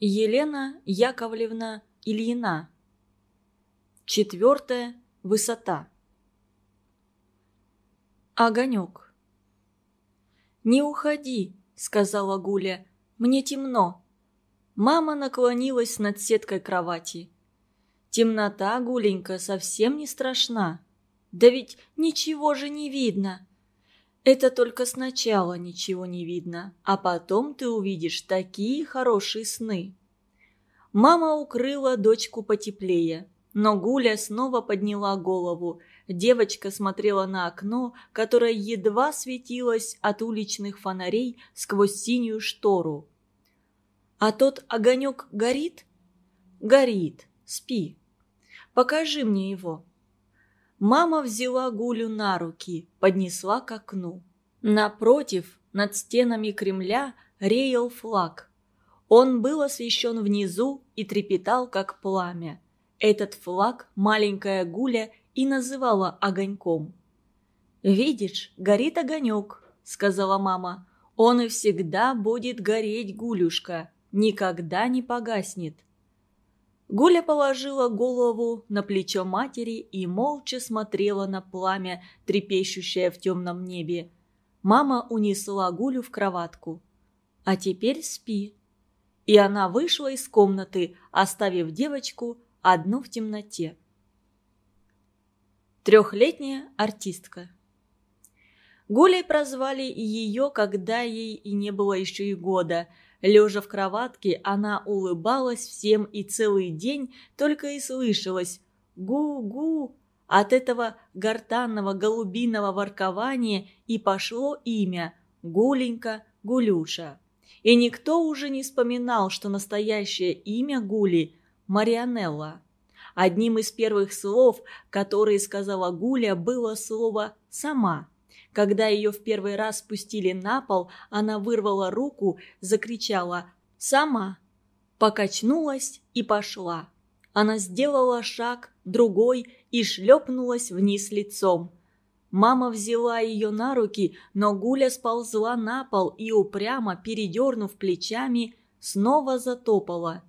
Елена Яковлевна Ильина. Четвертая высота. Огонек. «Не уходи», — сказала Гуля, — «мне темно». Мама наклонилась над сеткой кровати. «Темнота, Гуленька, совсем не страшна. Да ведь ничего же не видно». «Это только сначала ничего не видно, а потом ты увидишь такие хорошие сны». Мама укрыла дочку потеплее, но Гуля снова подняла голову. Девочка смотрела на окно, которое едва светилось от уличных фонарей сквозь синюю штору. «А тот огонек горит?» «Горит. Спи. Покажи мне его». Мама взяла Гулю на руки, поднесла к окну. Напротив, над стенами Кремля, реял флаг. Он был освещен внизу и трепетал, как пламя. Этот флаг маленькая Гуля и называла огоньком. «Видишь, горит огонек», — сказала мама. «Он и всегда будет гореть, Гулюшка, никогда не погаснет». Гуля положила голову на плечо матери и молча смотрела на пламя, трепещущее в темном небе. Мама унесла Гулю в кроватку. «А теперь спи». И она вышла из комнаты, оставив девочку одну в темноте. Трехлетняя артистка. Гулей прозвали ее, когда ей и не было еще и года – Лежа в кроватке, она улыбалась всем и целый день только и слышалось «гу-гу». От этого гортанного голубиного воркования и пошло имя Гуленька Гулюша. И никто уже не вспоминал, что настоящее имя Гули – Марианелла. Одним из первых слов, которые сказала Гуля, было слово «сама». Когда ее в первый раз спустили на пол, она вырвала руку, закричала «Сама!», покачнулась и пошла. Она сделала шаг, другой и шлепнулась вниз лицом. Мама взяла ее на руки, но Гуля сползла на пол и, упрямо передернув плечами, снова затопала.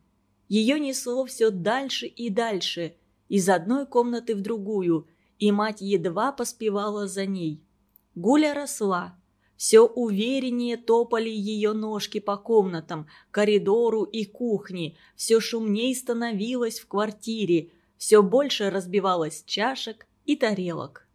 Ее несло все дальше и дальше, из одной комнаты в другую, и мать едва поспевала за ней. Гуля росла. Все увереннее топали ее ножки по комнатам, коридору и кухне, все шумней становилось в квартире, все больше разбивалось чашек и тарелок.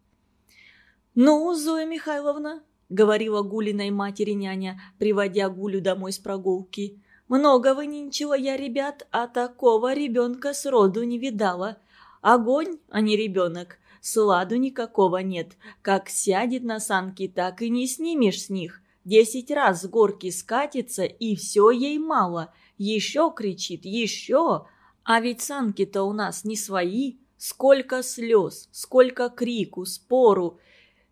«Ну, Зоя Михайловна», — говорила Гулиной матери няня, приводя Гулю домой с прогулки, «много вы ничего я, ребят, а такого ребенка сроду не видала. Огонь, а не ребенок. Сладу никакого нет. Как сядет на санки, так и не снимешь с них. Десять раз с горки скатится, и все ей мало. Еще кричит, еще. А ведь санки-то у нас не свои. Сколько слез, сколько крику, спору.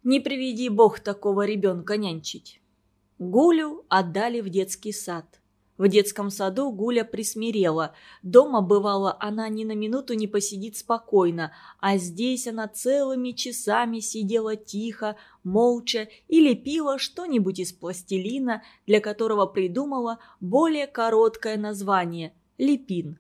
Не приведи бог такого ребенка нянчить. Гулю отдали в детский сад. В детском саду Гуля присмирела. Дома, бывало, она ни на минуту не посидит спокойно, а здесь она целыми часами сидела тихо, молча и лепила что-нибудь из пластилина, для которого придумала более короткое название – лепин.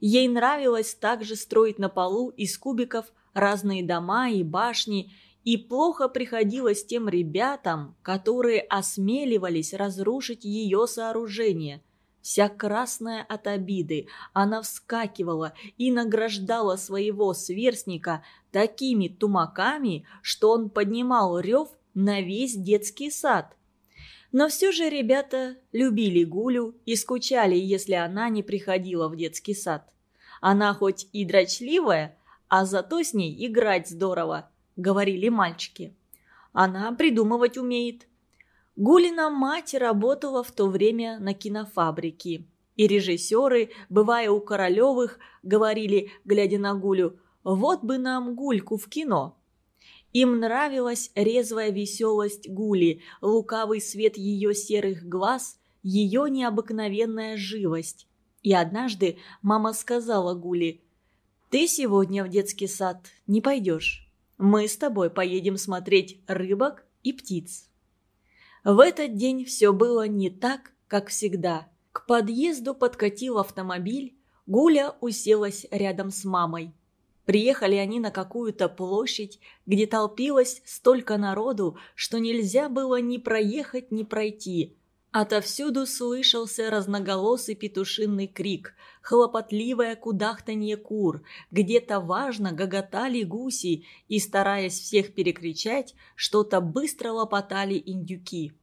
Ей нравилось также строить на полу из кубиков разные дома и башни, и плохо приходилось тем ребятам, которые осмеливались разрушить ее сооружение – Вся красная от обиды, она вскакивала и награждала своего сверстника такими тумаками, что он поднимал рев на весь детский сад. Но все же ребята любили Гулю и скучали, если она не приходила в детский сад. Она хоть и дрочливая, а зато с ней играть здорово, говорили мальчики. Она придумывать умеет, Гулина мать работала в то время на кинофабрике. И режиссеры, бывая у Королевых, говорили, глядя на Гулю, «Вот бы нам Гульку в кино». Им нравилась резвая веселость Гули, лукавый свет ее серых глаз, ее необыкновенная живость. И однажды мама сказала Гуле, «Ты сегодня в детский сад не пойдешь. Мы с тобой поедем смотреть рыбок и птиц». В этот день все было не так, как всегда. К подъезду подкатил автомобиль, Гуля уселась рядом с мамой. Приехали они на какую-то площадь, где толпилось столько народу, что нельзя было ни проехать, ни пройти. Отовсюду слышался разноголосый петушиный крик, хлопотливое кудахтанье кур, где-то важно гоготали гуси и, стараясь всех перекричать, что-то быстро лопотали индюки.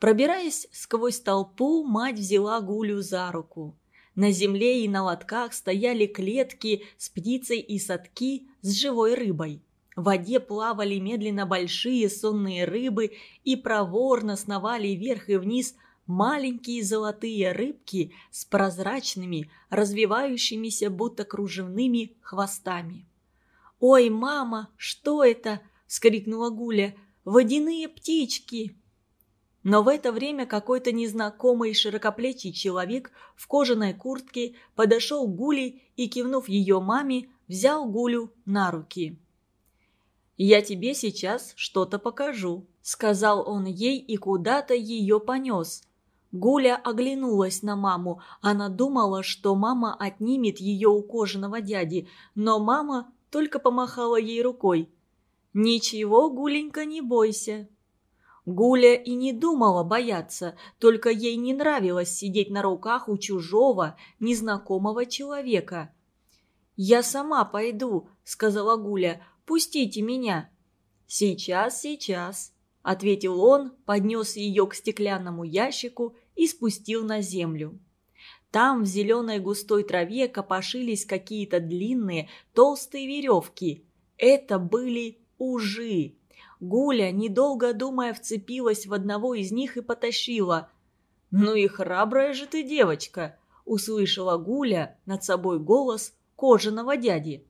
Пробираясь сквозь толпу, мать взяла Гулю за руку. На земле и на лотках стояли клетки с птицей и садки с живой рыбой. В воде плавали медленно большие сонные рыбы и проворно сновали вверх и вниз маленькие золотые рыбки с прозрачными, развивающимися будто кружевными хвостами. «Ой, мама, что это?» – вскрикнула Гуля. «Водяные птички!» Но в это время какой-то незнакомый широкоплечий человек в кожаной куртке подошел к Гуле и, кивнув ее маме, взял Гулю на руки. «Я тебе сейчас что-то покажу», — сказал он ей и куда-то ее понес. Гуля оглянулась на маму. Она думала, что мама отнимет ее у кожаного дяди, но мама только помахала ей рукой. «Ничего, Гуленька, не бойся», Гуля и не думала бояться, только ей не нравилось сидеть на руках у чужого, незнакомого человека. «Я сама пойду», — сказала Гуля, — «пустите меня». «Сейчас, сейчас», — ответил он, поднес ее к стеклянному ящику и спустил на землю. Там в зеленой густой траве копошились какие-то длинные, толстые веревки. Это были ужи. Гуля, недолго думая, вцепилась в одного из них и потащила. «Ну и храбрая же ты девочка!» – услышала Гуля над собой голос кожаного дяди.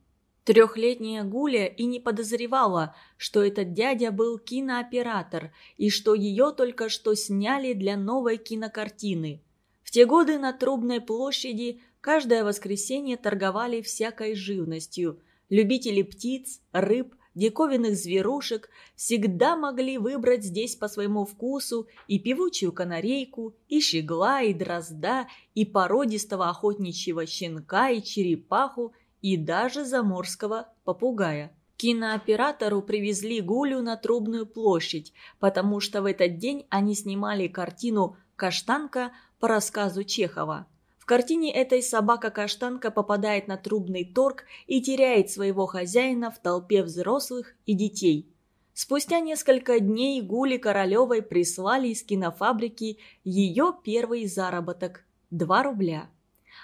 Трехлетняя Гуля и не подозревала, что этот дядя был кинооператор и что ее только что сняли для новой кинокартины. В те годы на Трубной площади каждое воскресенье торговали всякой живностью. Любители птиц, рыб, диковинных зверушек всегда могли выбрать здесь по своему вкусу и певучую канарейку, и щегла, и дрозда, и породистого охотничьего щенка, и черепаху, и даже заморского попугая. Кинооператору привезли Гулю на Трубную площадь, потому что в этот день они снимали картину «Каштанка» по рассказу Чехова картине этой собака-каштанка попадает на трубный торг и теряет своего хозяина в толпе взрослых и детей. Спустя несколько дней Гули Королевой прислали из кинофабрики ее первый заработок – 2 рубля.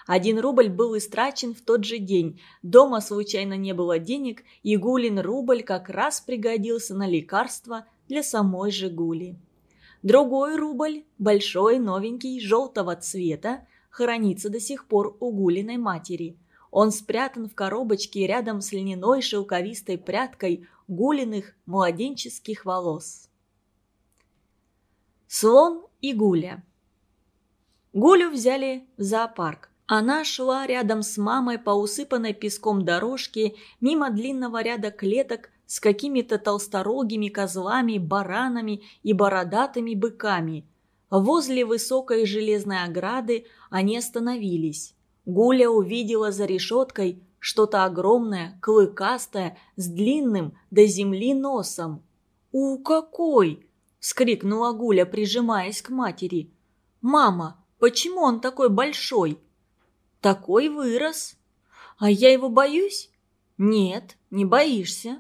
Один рубль был истрачен в тот же день. Дома случайно не было денег, и Гулин рубль как раз пригодился на лекарство для самой же Гули. Другой рубль, большой, новенький, желтого цвета, хранится до сих пор у Гулиной матери. Он спрятан в коробочке рядом с льняной шелковистой прядкой Гулиных младенческих волос. Слон и Гуля Гулю взяли в зоопарк. Она шла рядом с мамой по усыпанной песком дорожке мимо длинного ряда клеток с какими-то толсторогими козлами, баранами и бородатыми быками – Возле высокой железной ограды они остановились. Гуля увидела за решеткой что-то огромное, клыкастое, с длинным до земли носом. «У, какой!» – вскрикнула Гуля, прижимаясь к матери. «Мама, почему он такой большой?» «Такой вырос». «А я его боюсь?» «Нет, не боишься».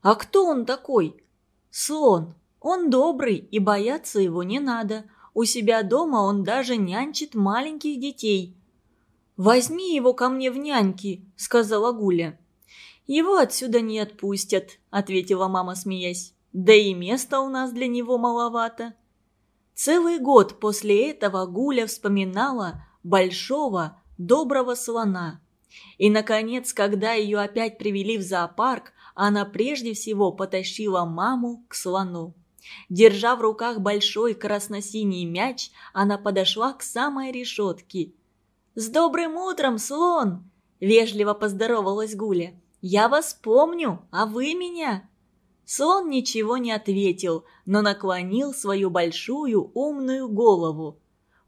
«А кто он такой?» «Слон. Он добрый, и бояться его не надо. У себя дома он даже нянчит маленьких детей. «Возьми его ко мне в няньки», — сказала Гуля. «Его отсюда не отпустят», — ответила мама, смеясь. «Да и места у нас для него маловато». Целый год после этого Гуля вспоминала большого, доброго слона. И, наконец, когда ее опять привели в зоопарк, она прежде всего потащила маму к слону. Держа в руках большой красно-синий мяч, она подошла к самой решетке. «С добрым утром, слон!» – вежливо поздоровалась Гуля. «Я вас помню, а вы меня?» Слон ничего не ответил, но наклонил свою большую умную голову.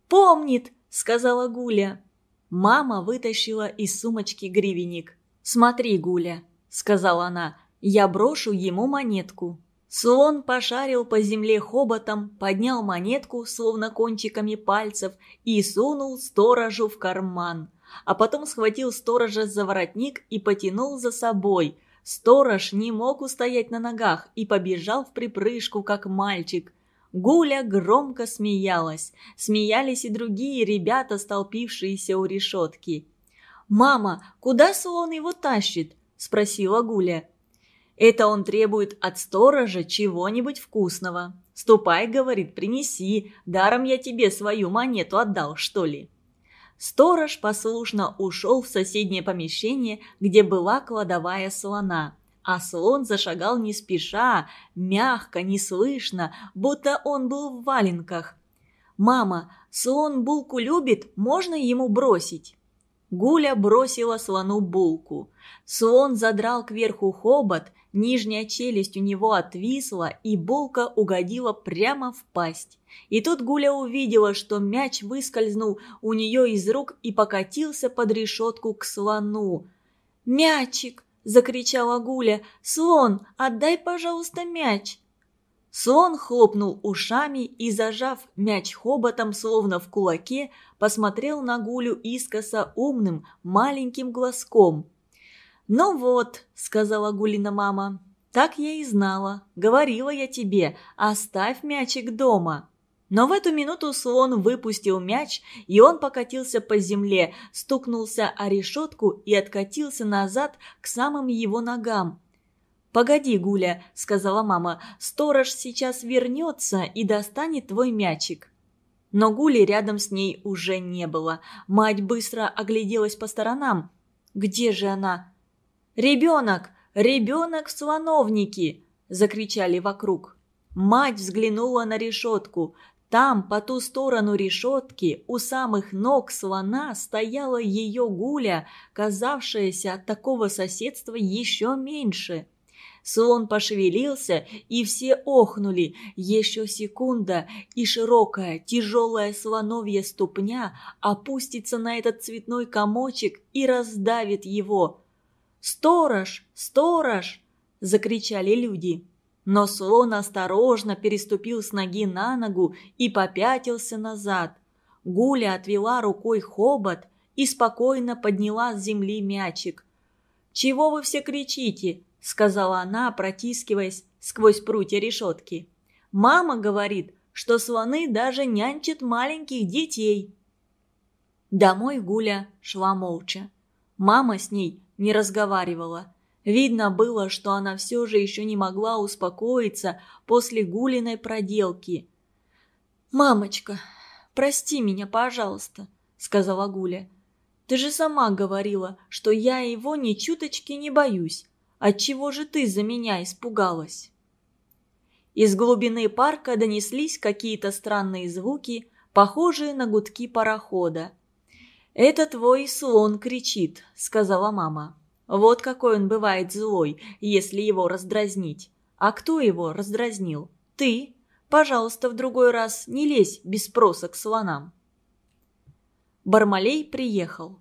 «Помнит!» – сказала Гуля. Мама вытащила из сумочки гривенник. «Смотри, Гуля», — сказала она, — «я брошу ему монетку». Слон пошарил по земле хоботом, поднял монетку, словно кончиками пальцев, и сунул сторожу в карман. А потом схватил сторожа за воротник и потянул за собой. Сторож не мог устоять на ногах и побежал в припрыжку, как мальчик. Гуля громко смеялась. Смеялись и другие ребята, столпившиеся у решетки. «Мама, куда слон его тащит?» – спросила Гуля. Это он требует от сторожа чего-нибудь вкусного. «Ступай, — говорит, — принеси, даром я тебе свою монету отдал, что ли?» Сторож послушно ушел в соседнее помещение, где была кладовая слона. А слон зашагал не спеша, мягко, неслышно, будто он был в валенках. «Мама, слон булку любит, можно ему бросить?» Гуля бросила слону булку. Слон задрал кверху хобот, Нижняя челюсть у него отвисла, и булка угодила прямо в пасть. И тут Гуля увидела, что мяч выскользнул у нее из рук и покатился под решетку к слону. «Мячик!» – закричала Гуля. «Слон, отдай, пожалуйста, мяч!» Слон хлопнул ушами и, зажав мяч хоботом, словно в кулаке, посмотрел на Гулю искоса умным маленьким глазком – «Ну вот», — сказала Гулина мама, — «так я и знала. Говорила я тебе, оставь мячик дома». Но в эту минуту слон выпустил мяч, и он покатился по земле, стукнулся о решетку и откатился назад к самым его ногам. «Погоди, Гуля», — сказала мама, — «сторож сейчас вернется и достанет твой мячик». Но Гули рядом с ней уже не было. Мать быстро огляделась по сторонам. «Где же она?» «Ребенок! Ребенок в слоновнике!» – закричали вокруг. Мать взглянула на решетку. Там, по ту сторону решетки, у самых ног слона стояла ее гуля, казавшаяся от такого соседства еще меньше. Слон пошевелился, и все охнули. Еще секунда, и широкая, тяжелая слоновья ступня опустится на этот цветной комочек и раздавит его. «Сторож! Сторож!» – закричали люди. Но слон осторожно переступил с ноги на ногу и попятился назад. Гуля отвела рукой хобот и спокойно подняла с земли мячик. «Чего вы все кричите?» – сказала она, протискиваясь сквозь прутья решетки. «Мама говорит, что слоны даже нянчат маленьких детей». Домой Гуля шла молча. Мама с ней не разговаривала. Видно было, что она все же еще не могла успокоиться после Гулиной проделки. «Мамочка, прости меня, пожалуйста», — сказала Гуля. «Ты же сама говорила, что я его ни чуточки не боюсь. Отчего же ты за меня испугалась?» Из глубины парка донеслись какие-то странные звуки, похожие на гудки парохода. «Это твой слон кричит», — сказала мама. «Вот какой он бывает злой, если его раздразнить. А кто его раздразнил? Ты. Пожалуйста, в другой раз не лезь без спроса к слонам». Бармалей приехал.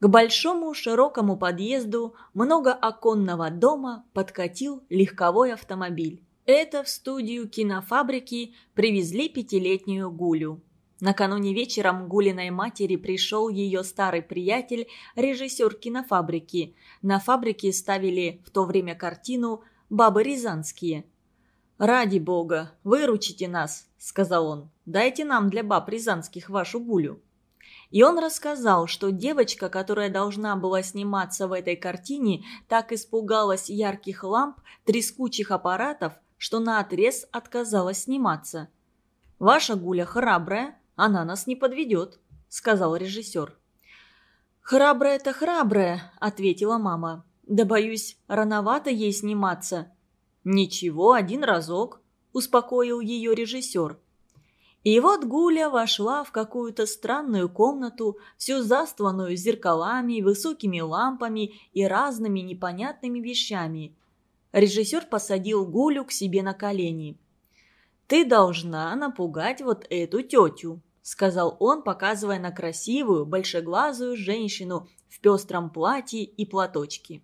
К большому широкому подъезду многооконного дома подкатил легковой автомобиль. Это в студию кинофабрики привезли пятилетнюю Гулю. Накануне вечером Гулиной матери пришел ее старый приятель, режиссер кинофабрики. На фабрике ставили в то время картину «Бабы Рязанские». «Ради бога, выручите нас», — сказал он. «Дайте нам для баб Рязанских вашу Гулю». И он рассказал, что девочка, которая должна была сниматься в этой картине, так испугалась ярких ламп, трескучих аппаратов, что наотрез отказалась сниматься. «Ваша Гуля храбрая, она нас не подведет», — сказал режиссер. «Храбрая-то храбрая», — ответила мама. «Да, боюсь, рановато ей сниматься». «Ничего, один разок», — успокоил ее режиссер. И вот Гуля вошла в какую-то странную комнату, всю застланную зеркалами, высокими лампами и разными непонятными вещами. Режиссер посадил Гулю к себе на колени. «Ты должна напугать вот эту тетю», сказал он, показывая на красивую, большеглазую женщину в пестром платье и платочке.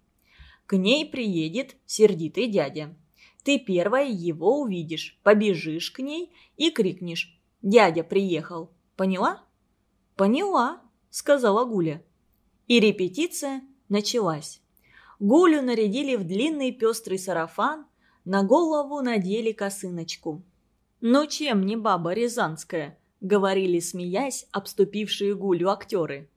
«К ней приедет сердитый дядя. Ты первая его увидишь, побежишь к ней и крикнешь «Дядя приехал!» Поняла?» «Поняла», — сказала Гуля. И репетиция началась. Гулю нарядили в длинный пестрый сарафан, на голову надели косыночку. «Ну чем не баба рязанская?» — говорили, смеясь, обступившие Гулю актеры.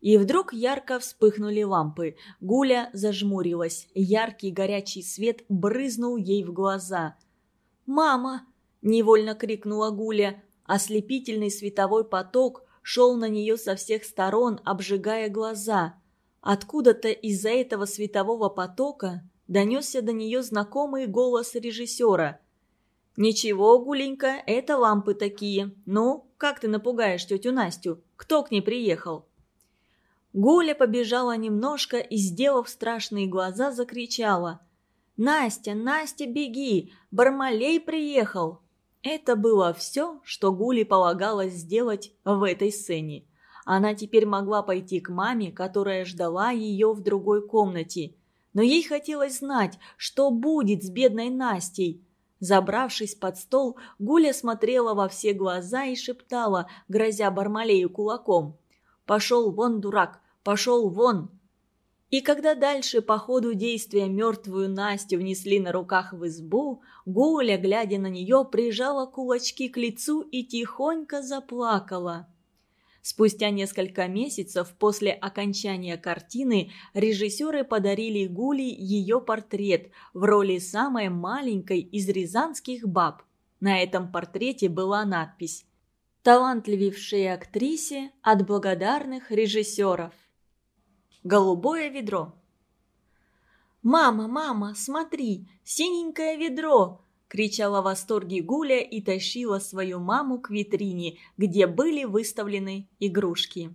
И вдруг ярко вспыхнули лампы. Гуля зажмурилась. Яркий горячий свет брызнул ей в глаза. «Мама!» – невольно крикнула Гуля. Ослепительный световой поток шел на нее со всех сторон, обжигая глаза. Откуда-то из-за этого светового потока донесся до нее знакомый голос режиссера. «Ничего, Гуленька, это лампы такие. Ну, как ты напугаешь тетю Настю? Кто к ней приехал?» Гуля побежала немножко и, сделав страшные глаза, закричала. «Настя, Настя, беги! Бармалей приехал!» Это было все, что Гуле полагалось сделать в этой сцене. Она теперь могла пойти к маме, которая ждала ее в другой комнате. Но ей хотелось знать, что будет с бедной Настей. Забравшись под стол, Гуля смотрела во все глаза и шептала, грозя Бармалею кулаком. «Пошел вон, дурак! Пошел вон!» И когда дальше по ходу действия мертвую Настю внесли на руках в избу, Гуля, глядя на нее, прижала кулачки к лицу и тихонько заплакала. Спустя несколько месяцев после окончания картины режиссеры подарили Гуле ее портрет в роли самой маленькой из рязанских баб. На этом портрете была надпись талантливейшей актрисе от благодарных режиссеров. Голубое ведро. «Мама, мама, смотри, синенькое ведро!» – кричала в восторге Гуля и тащила свою маму к витрине, где были выставлены игрушки.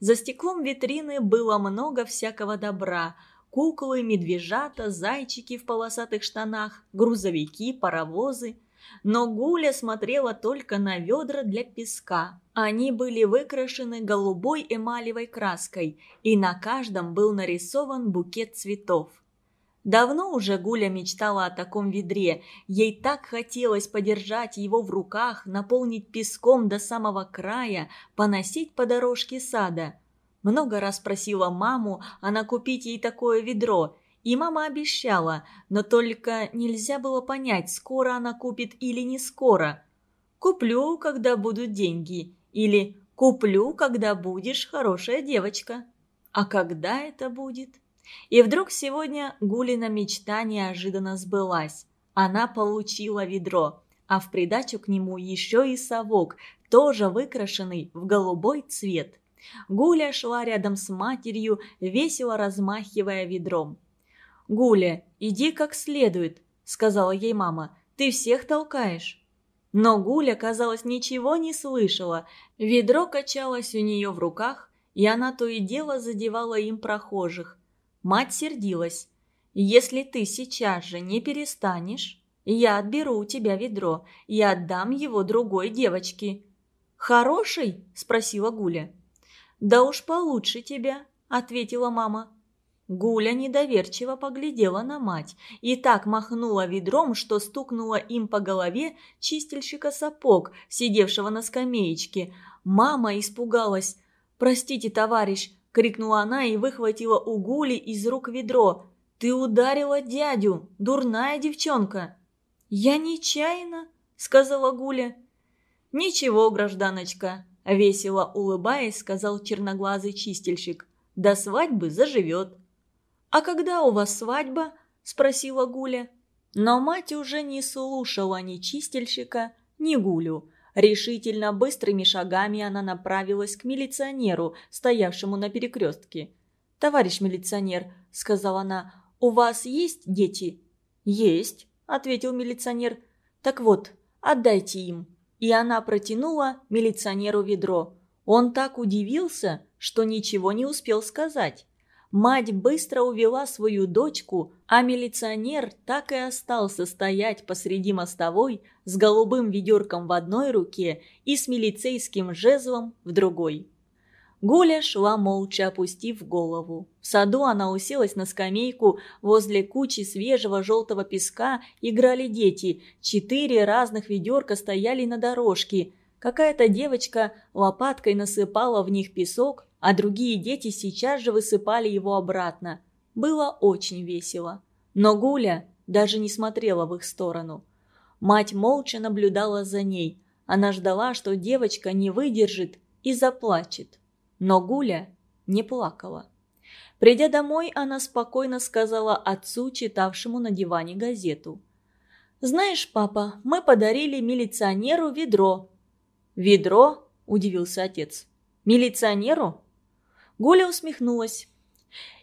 За стеклом витрины было много всякого добра – куклы, медвежата, зайчики в полосатых штанах, грузовики, паровозы. Но Гуля смотрела только на ведра для песка. Они были выкрашены голубой эмалевой краской, и на каждом был нарисован букет цветов. Давно уже Гуля мечтала о таком ведре. Ей так хотелось подержать его в руках, наполнить песком до самого края, поносить по дорожке сада. Много раз просила маму она купить ей такое ведро, и мама обещала, но только нельзя было понять, скоро она купит или не скоро. «Куплю, когда будут деньги» или «Куплю, когда будешь хорошая девочка». А когда это будет? И вдруг сегодня Гулина мечта неожиданно сбылась. Она получила ведро, а в придачу к нему еще и совок, тоже выкрашенный в голубой цвет. Гуля шла рядом с матерью, весело размахивая ведром. «Гуля, иди как следует», — сказала ей мама. «Ты всех толкаешь». Но Гуля, казалось, ничего не слышала. Ведро качалось у нее в руках, и она то и дело задевала им прохожих. Мать сердилась. «Если ты сейчас же не перестанешь, я отберу у тебя ведро и отдам его другой девочке». «Хороший?» – спросила Гуля. «Да уж получше тебя», – ответила мама. Гуля недоверчиво поглядела на мать и так махнула ведром, что стукнула им по голове чистильщика сапог, сидевшего на скамеечке. Мама испугалась. «Простите, товарищ!» – крикнула она и выхватила у Гули из рук ведро. «Ты ударила дядю, дурная девчонка!» «Я нечаянно», – сказала Гуля. «Ничего, гражданочка», – весело улыбаясь, сказал черноглазый чистильщик. «До свадьбы заживет». «А когда у вас свадьба?» – спросила Гуля. Но мать уже не слушала ни чистильщика, ни Гулю. Решительно быстрыми шагами она направилась к милиционеру, стоявшему на перекрестке. «Товарищ милиционер», – сказала она, – «у вас есть дети?» «Есть», – ответил милиционер. «Так вот, отдайте им». И она протянула милиционеру ведро. Он так удивился, что ничего не успел сказать. Мать быстро увела свою дочку, а милиционер так и остался стоять посреди мостовой с голубым ведерком в одной руке и с милицейским жезлом в другой. Гуля шла молча, опустив голову. В саду она уселась на скамейку, возле кучи свежего желтого песка играли дети, четыре разных ведерка стояли на дорожке. Какая-то девочка лопаткой насыпала в них песок, а другие дети сейчас же высыпали его обратно. Было очень весело. Но Гуля даже не смотрела в их сторону. Мать молча наблюдала за ней. Она ждала, что девочка не выдержит и заплачет. Но Гуля не плакала. Придя домой, она спокойно сказала отцу, читавшему на диване газету. «Знаешь, папа, мы подарили милиционеру ведро». «Ведро?» – удивился отец. «Милиционеру?» Гуля усмехнулась.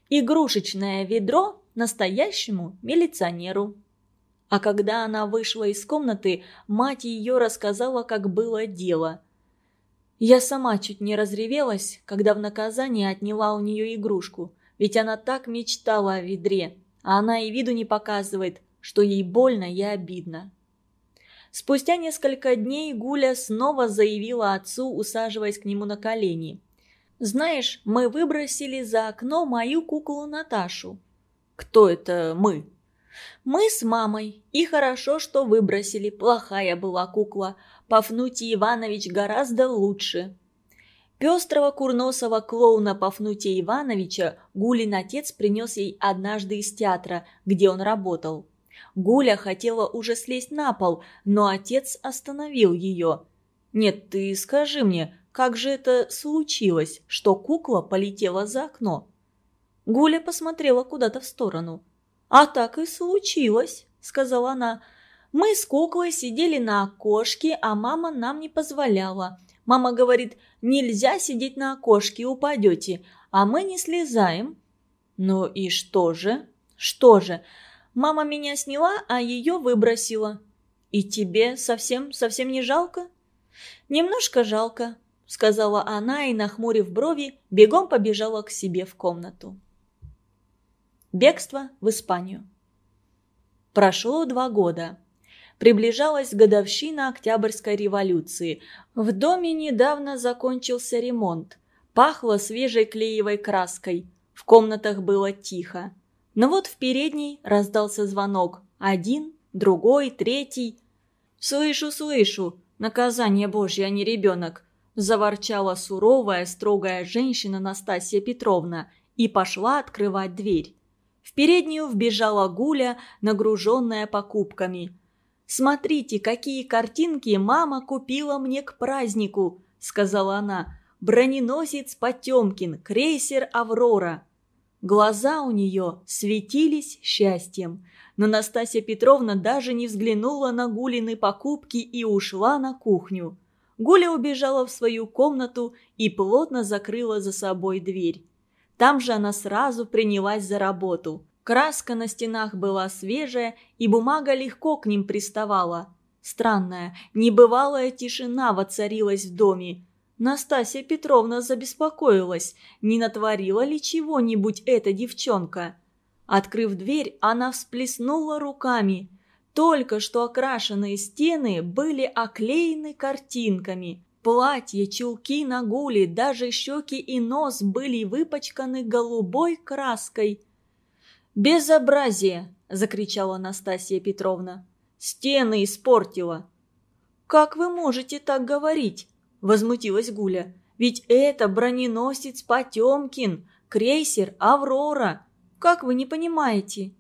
«Игрушечное ведро настоящему милиционеру». А когда она вышла из комнаты, мать ее рассказала, как было дело. Я сама чуть не разревелась, когда в наказание отняла у нее игрушку, ведь она так мечтала о ведре, а она и виду не показывает, что ей больно и обидно. Спустя несколько дней Гуля снова заявила отцу, усаживаясь к нему на колени – знаешь, мы выбросили за окно мою куклу Наташу». «Кто это мы?» «Мы с мамой. И хорошо, что выбросили. Плохая была кукла. Пафнутий Иванович гораздо лучше». Пестрого курносого клоуна Пафнутия Ивановича Гулин отец принес ей однажды из театра, где он работал. Гуля хотела уже слезть на пол, но отец остановил ее. «Нет, ты скажи мне, как же это случилось, что кукла полетела за окно? Гуля посмотрела куда-то в сторону. «А так и случилось», — сказала она. «Мы с куклой сидели на окошке, а мама нам не позволяла. Мама говорит, нельзя сидеть на окошке, упадете, а мы не слезаем». «Ну и что же?» «Что же? Мама меня сняла, а ее выбросила». «И тебе совсем, совсем не жалко?» «Немножко жалко сказала она и, нахмурив брови, бегом побежала к себе в комнату. Бегство в Испанию. Прошло два года. Приближалась годовщина Октябрьской революции. В доме недавно закончился ремонт. Пахло свежей клеевой краской. В комнатах было тихо. Но вот в передней раздался звонок. Один, другой, третий. «Слышу, слышу! Наказание Божье, а не ребенок!» – заворчала суровая, строгая женщина Настасья Петровна и пошла открывать дверь. В переднюю вбежала Гуля, нагруженная покупками. «Смотрите, какие картинки мама купила мне к празднику», – сказала она. «Броненосец Потемкин, крейсер «Аврора». Глаза у нее светились счастьем, но Настасья Петровна даже не взглянула на Гулины покупки и ушла на кухню. Гуля убежала в свою комнату и плотно закрыла за собой дверь. Там же она сразу принялась за работу. Краска на стенах была свежая, и бумага легко к ним приставала. Странная, небывалая тишина воцарилась в доме. Настасья Петровна забеспокоилась, не натворила ли чего-нибудь эта девчонка. Открыв дверь, она всплеснула руками – только что окрашенные стены были оклеены картинками. Платье, чулки на гуле, даже щеки и нос были выпачканы голубой краской. «Безобразие!» – закричала Анастасия Петровна. «Стены испортила!» «Как вы можете так говорить?» – возмутилась Гуля. «Ведь это броненосец Потемкин, крейсер «Аврора». Как вы не понимаете?»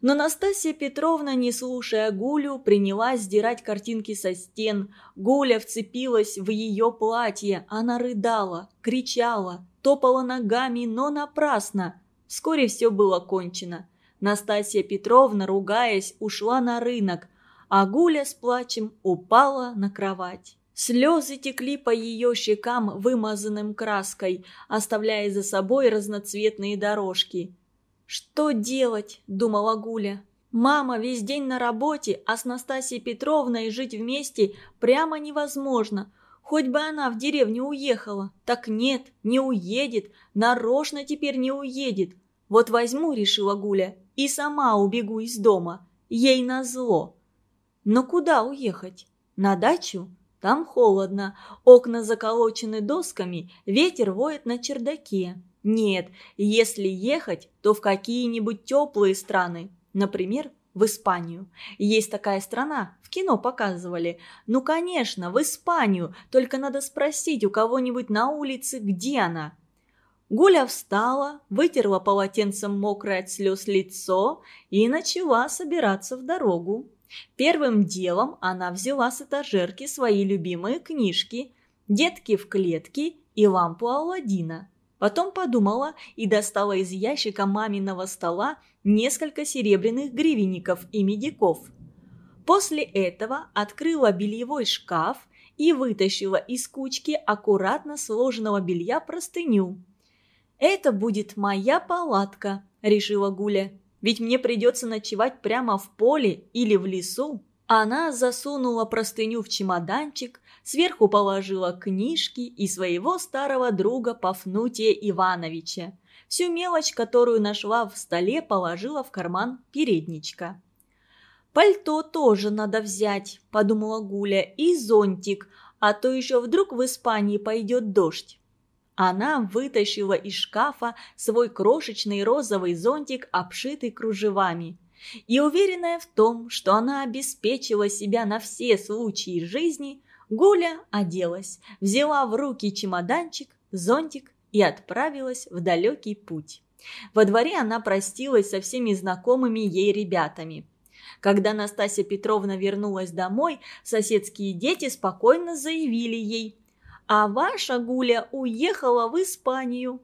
Но Настасья Петровна, не слушая Гулю, принялась сдирать картинки со стен. Гуля вцепилась в ее платье. Она рыдала, кричала, топала ногами, но напрасно. Вскоре все было кончено. Настасья Петровна, ругаясь, ушла на рынок, а Гуля с плачем упала на кровать. Слезы текли по ее щекам, вымазанным краской, оставляя за собой разноцветные дорожки. «Что делать?» – думала Гуля. «Мама весь день на работе, а с Настасьей Петровной жить вместе прямо невозможно. Хоть бы она в деревню уехала. Так нет, не уедет. Нарочно теперь не уедет. Вот возьму, решила Гуля, и сама убегу из дома. Ей назло. Но куда уехать? На дачу? Там холодно, окна заколочены досками, ветер воет на чердаке. Нет, если ехать, то в какие-нибудь теплые страны, например, в Испанию. Есть такая страна, в кино показывали. Ну, конечно, в Испанию, только надо спросить у кого-нибудь на улице, где она. Гуля встала, вытерла полотенцем мокрое от слез лицо и начала собираться в дорогу. Первым делом она взяла с этажерки свои любимые книжки «Детки в клетке» и «Лампу Алладина». Потом подумала и достала из ящика маминого стола несколько серебряных гривенников и медиков. После этого открыла бельевой шкаф и вытащила из кучки аккуратно сложенного белья простыню. «Это будет моя палатка», – решила Гуля. Ведь мне придется ночевать прямо в поле или в лесу. Она засунула простыню в чемоданчик, сверху положила книжки и своего старого друга Пафнутия Ивановича. Всю мелочь, которую нашла в столе, положила в карман передничка. «Пальто тоже надо взять», – подумала Гуля, – «и зонтик, а то еще вдруг в Испании пойдет дождь». Она вытащила из шкафа свой крошечный розовый зонтик, обшитый кружевами. И уверенная в том, что она обеспечила себя на все случаи жизни, Гуля оделась, взяла в руки чемоданчик, зонтик и отправилась в далекий путь. Во дворе она простилась со всеми знакомыми ей ребятами. Когда Настасья Петровна вернулась домой, соседские дети спокойно заявили ей – а ваша Гуля уехала в Испанию».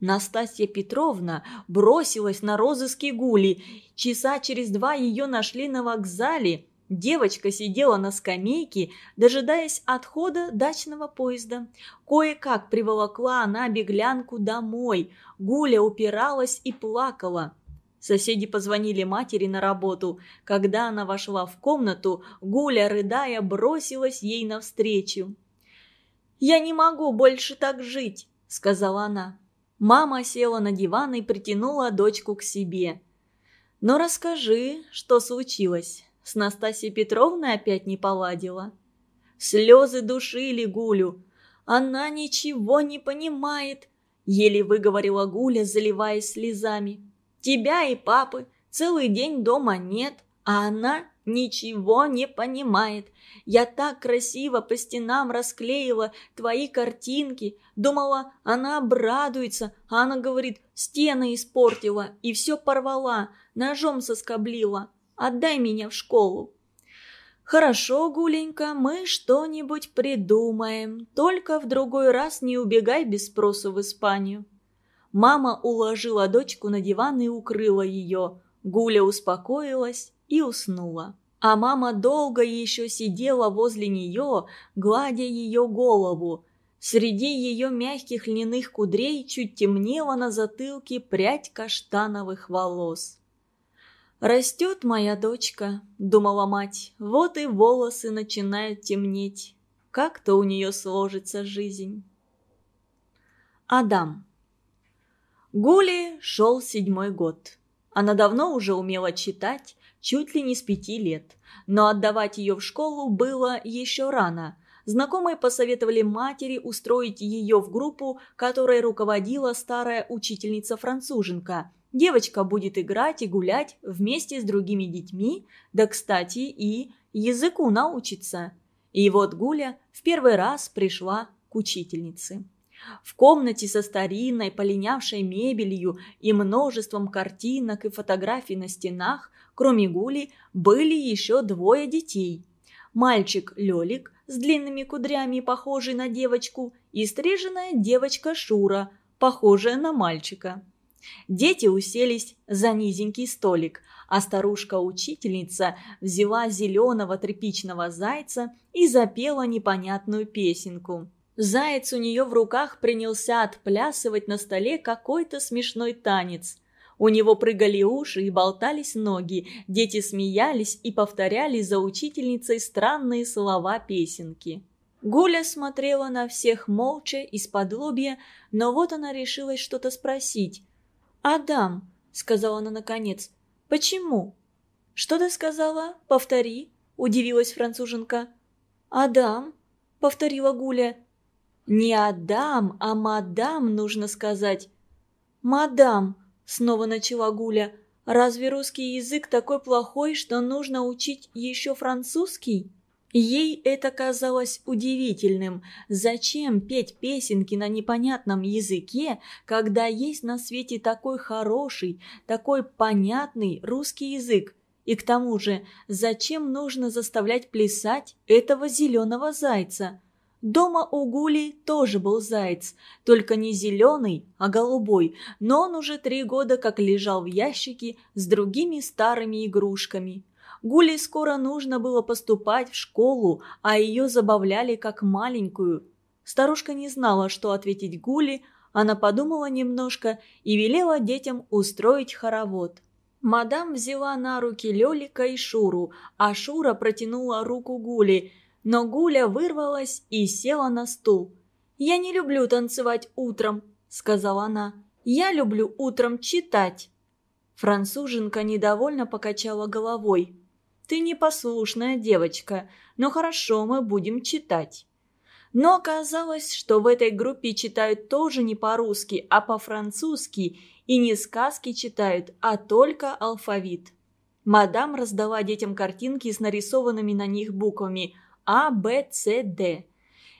Настасья Петровна бросилась на розыски Гули. Часа через два ее нашли на вокзале. Девочка сидела на скамейке, дожидаясь отхода дачного поезда. Кое-как приволокла она беглянку домой. Гуля упиралась и плакала. Соседи позвонили матери на работу. Когда она вошла в комнату, Гуля, рыдая, бросилась ей навстречу. «Я не могу больше так жить», — сказала она. Мама села на диван и притянула дочку к себе. «Но расскажи, что случилось? С Настасьей Петровной опять не поладила?» Слезы душили Гулю. «Она ничего не понимает», — еле выговорила Гуля, заливаясь слезами. «Тебя и папы целый день дома нет, а она ничего не понимает. Я так красиво по стенам расклеила твои картинки. Думала, она обрадуется, а она говорит, стены испортила и все порвала, ножом соскоблила. Отдай меня в школу. «Хорошо, Гуленька, мы что-нибудь придумаем. Только в другой раз не убегай без спросу в Испанию». Мама уложила дочку на диван и укрыла ее. Гуля успокоилась и уснула. А мама долго еще сидела возле нее, гладя ее голову. Среди ее мягких льняных кудрей чуть темнела на затылке прядь каштановых волос. «Растет моя дочка», — думала мать, — «вот и волосы начинают темнеть. Как-то у нее сложится жизнь». Адам. Гули шел седьмой год. Она давно уже умела читать, чуть ли не с пяти лет. Но отдавать ее в школу было еще рано. Знакомые посоветовали матери устроить ее в группу, которой руководила старая учительница-француженка. Девочка будет играть и гулять вместе с другими детьми, да, кстати, и языку научится. И вот Гуля в первый раз пришла к учительнице. В комнате со старинной, полинявшей мебелью и множеством картинок и фотографий на стенах Кроме Гули были еще двое детей. Мальчик Лелик с длинными кудрями, похожий на девочку, и стриженная девочка Шура, похожая на мальчика. Дети уселись за низенький столик, а старушка-учительница взяла зеленого тряпичного зайца и запела непонятную песенку. Заяц у нее в руках принялся отплясывать на столе какой-то смешной танец – у него прыгали уши и болтались ноги, дети смеялись и повторяли за учительницей странные слова песенки. Гуля смотрела на всех молча, из-под лобья, но вот она решилась что-то спросить. «Адам», — сказала она наконец, — «почему?» «Что ты сказала? Повтори», — удивилась француженка. «Адам», — повторила Гуля. «Не Адам, а мадам, нужно сказать». «Мадам», — снова начала Гуля, — «разве русский язык такой плохой, что нужно учить еще французский?» Ей это казалось удивительным. Зачем петь песенки на непонятном языке, когда есть на свете такой хороший, такой понятный русский язык? И к тому же, зачем нужно заставлять плясать этого зеленого зайца? Дома у Гули тоже был заяц, только не зеленый, а голубой, но он уже три года как лежал в ящике с другими старыми игрушками. Гуле скоро нужно было поступать в школу, а ее забавляли как маленькую. Старушка не знала, что ответить Гуле, она подумала немножко и велела детям устроить хоровод. Мадам взяла на руки Лелика и Шуру, а Шура протянула руку Гуле, но Гуля вырвалась и села на стул. «Я не люблю танцевать утром», — сказала она. «Я люблю утром читать». Француженка недовольно покачала головой. Ты непослушная девочка, но хорошо, мы будем читать». Но оказалось, что в этой группе читают тоже не по-русски, а по-французски, и не сказки читают, а только алфавит. Мадам раздала детям картинки с нарисованными на них буквами А, Б, С, Д.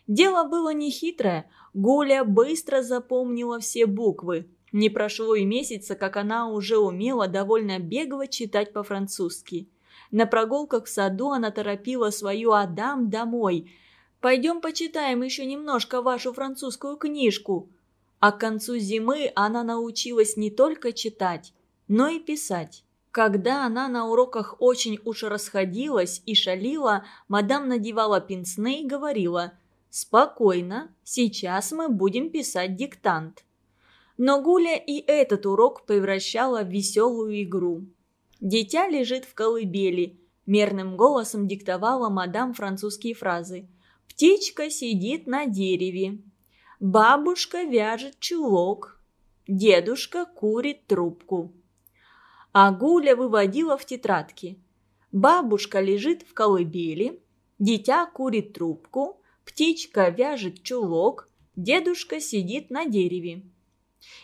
Дело было нехитрое. Гуля быстро запомнила все буквы. Не прошло и месяца, как она уже умела довольно бегло читать по-французски. На прогулках в саду она торопила свою Адам домой. «Пойдем почитаем еще немножко вашу французскую книжку». А к концу зимы она научилась не только читать, но и писать. Когда она на уроках очень уж расходилась и шалила, мадам надевала пенсне и говорила «Спокойно, сейчас мы будем писать диктант». Но Гуля и этот урок превращала в веселую игру. «Дитя лежит в колыбели», – мерным голосом диктовала мадам французские фразы. «Птичка сидит на дереве». «Бабушка вяжет чулок». «Дедушка курит трубку». А Гуля выводила в тетрадке. «Бабушка лежит в колыбели», «Дитя курит трубку», «Птичка вяжет чулок», «Дедушка сидит на дереве»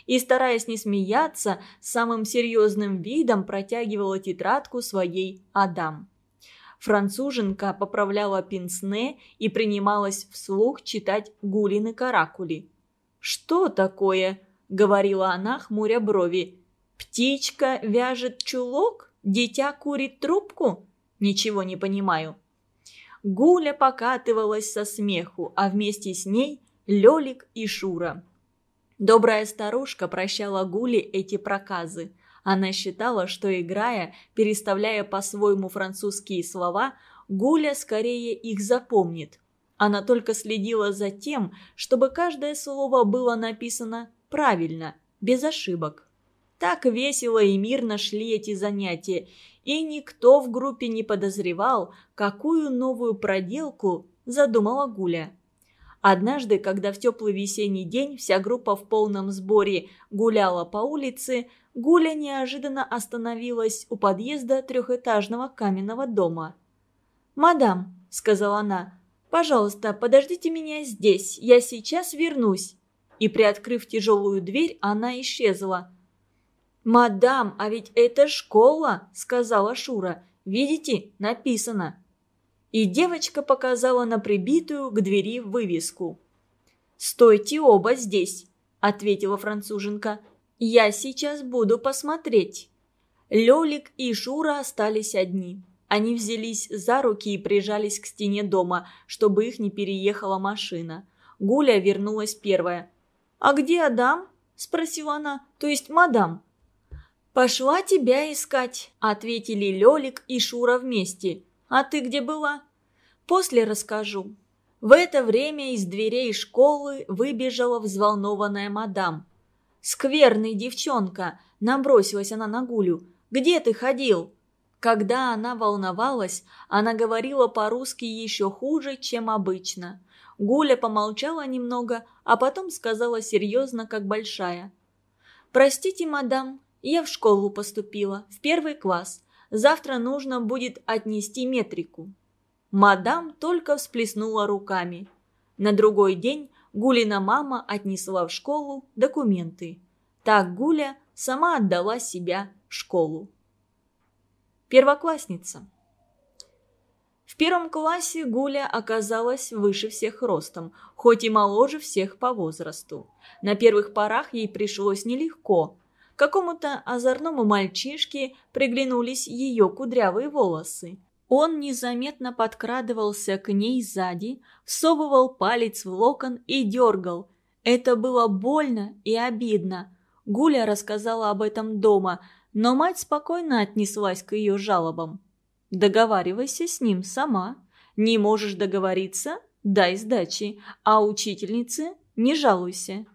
и, стараясь не смеяться, самым серьезным видом протягивала тетрадку своей Адам. Француженка поправляла пенсне и принималась вслух читать гулины каракули. «Что такое?» – говорила она, хмуря брови. «Птичка вяжет чулок? Дитя курит трубку? Ничего не понимаю». Гуля покатывалась со смеху, а вместе с ней Лёлик и Шура. Добрая старушка прощала Гуле эти проказы. Она считала, что играя, переставляя по-своему французские слова, Гуля скорее их запомнит. Она только следила за тем, чтобы каждое слово было написано правильно, без ошибок. Так весело и мирно шли эти занятия, и никто в группе не подозревал, какую новую проделку задумала Гуля. Однажды, когда в теплый весенний день вся группа в полном сборе гуляла по улице, Гуля неожиданно остановилась у подъезда трехэтажного каменного дома. «Мадам», — сказала она, — «пожалуйста, подождите меня здесь, я сейчас вернусь». И, приоткрыв тяжелую дверь, она исчезла. «Мадам, а ведь это школа», — сказала Шура. «Видите, написано» и девочка показала на прибитую к двери вывеску. «Стойте оба здесь», — ответила француженка. «Я сейчас буду посмотреть». Лёлик и Шура остались одни. Они взялись за руки и прижались к стене дома, чтобы их не переехала машина. Гуля вернулась первая. «А где Адам?» – спросила она. «То есть мадам?» «Пошла тебя искать», – ответили Лёлик и Шура вместе. А ты где была?» «После расскажу». В это время из дверей школы выбежала взволнованная мадам. «Скверный девчонка!» – набросилась она на Гулю. «Где ты ходил?» Когда она волновалась, она говорила по-русски еще хуже, чем обычно. Гуля помолчала немного, а потом сказала серьезно, как большая. «Простите, мадам, я в школу поступила, в первый класс. Завтра нужно будет отнести метрику». Мадам только всплеснула руками. На другой день Гулина мама отнесла в школу документы. Так Гуля сама отдала себя школу. Первоклассница. В первом классе Гуля оказалась выше всех ростом, хоть и моложе всех по возрасту. На первых порах ей пришлось нелегко. Какому-то озорному мальчишке приглянулись ее кудрявые волосы. Он незаметно подкрадывался к ней сзади, всовывал палец в локон и дергал. Это было больно и обидно. Гуля рассказала об этом дома, но мать спокойно отнеслась к ее жалобам. Договаривайся с ним сама. Не можешь договориться – дай сдачи, а учительнице не жалуйся.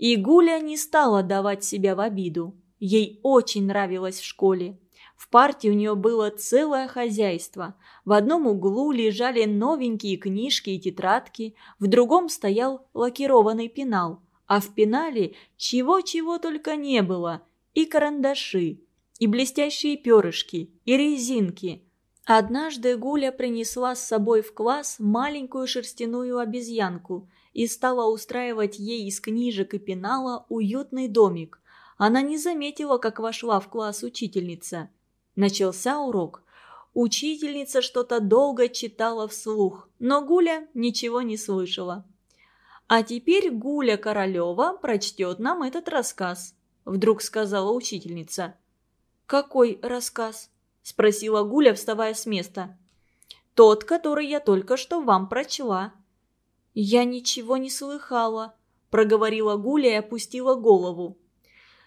И Гуля не стала давать себя в обиду. Ей очень нравилось в школе. В парте у нее было целое хозяйство. В одном углу лежали новенькие книжки и тетрадки, в другом стоял лакированный пенал, а в пенале чего-чего только не было – и карандаши, и блестящие перышки, и резинки. Однажды Гуля принесла с собой в класс маленькую шерстяную обезьянку и стала устраивать ей из книжек и пенала уютный домик. Она не заметила, как вошла в класс учительница. Начался урок. Учительница что-то долго читала вслух, но Гуля ничего не слышала. А теперь Гуля Королева прочтет нам этот рассказ, вдруг сказала учительница. «Какой рассказ?» – спросила Гуля, вставая с места. «Тот, который я только что вам прочла». «Я ничего не слыхала», – проговорила Гуля и опустила голову.